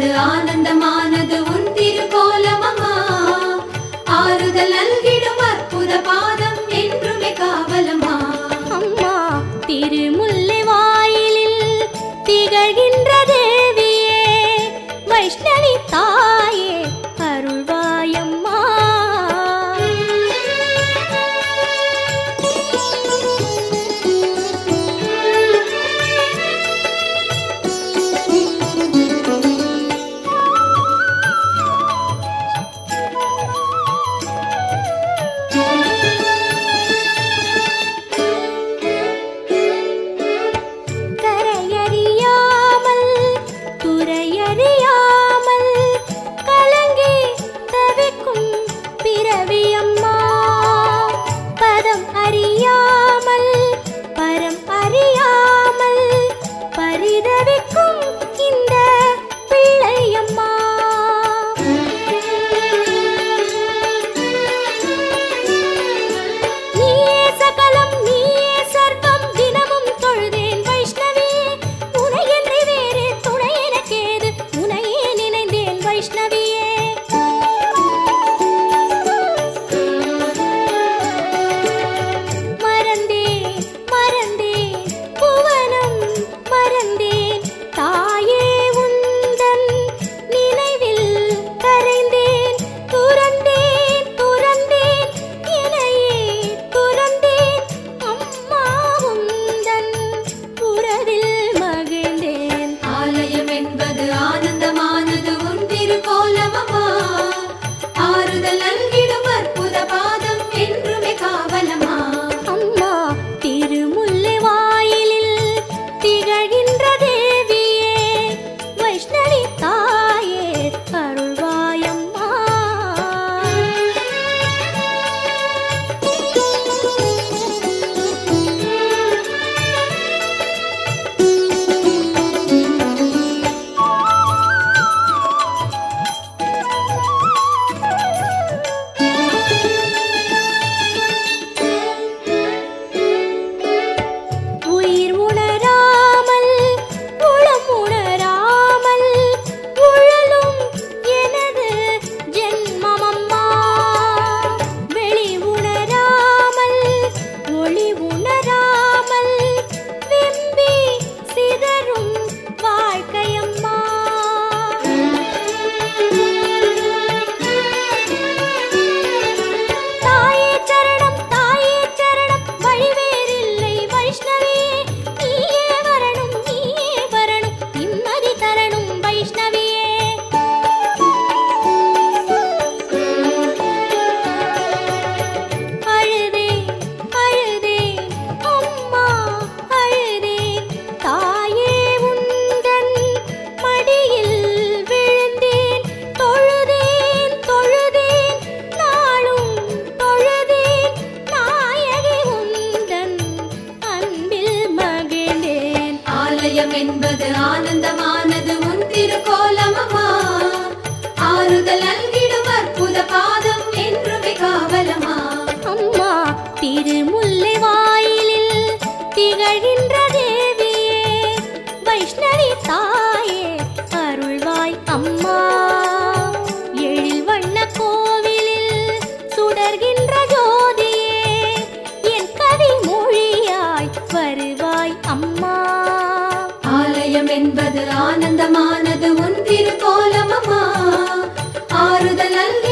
ஆனது ஆனந்தமானது உன் திருக்கோலமமா ஆறுதல் நல்கிடும் அற்புத பா ஆனந்தமானது முன் திருக்கோலமம்மா ஆறுதல் நல்கி வாழ்வென்பது ஆனந்தமானது உன் திருக்கோலமமா ஆறுதல் நல்கி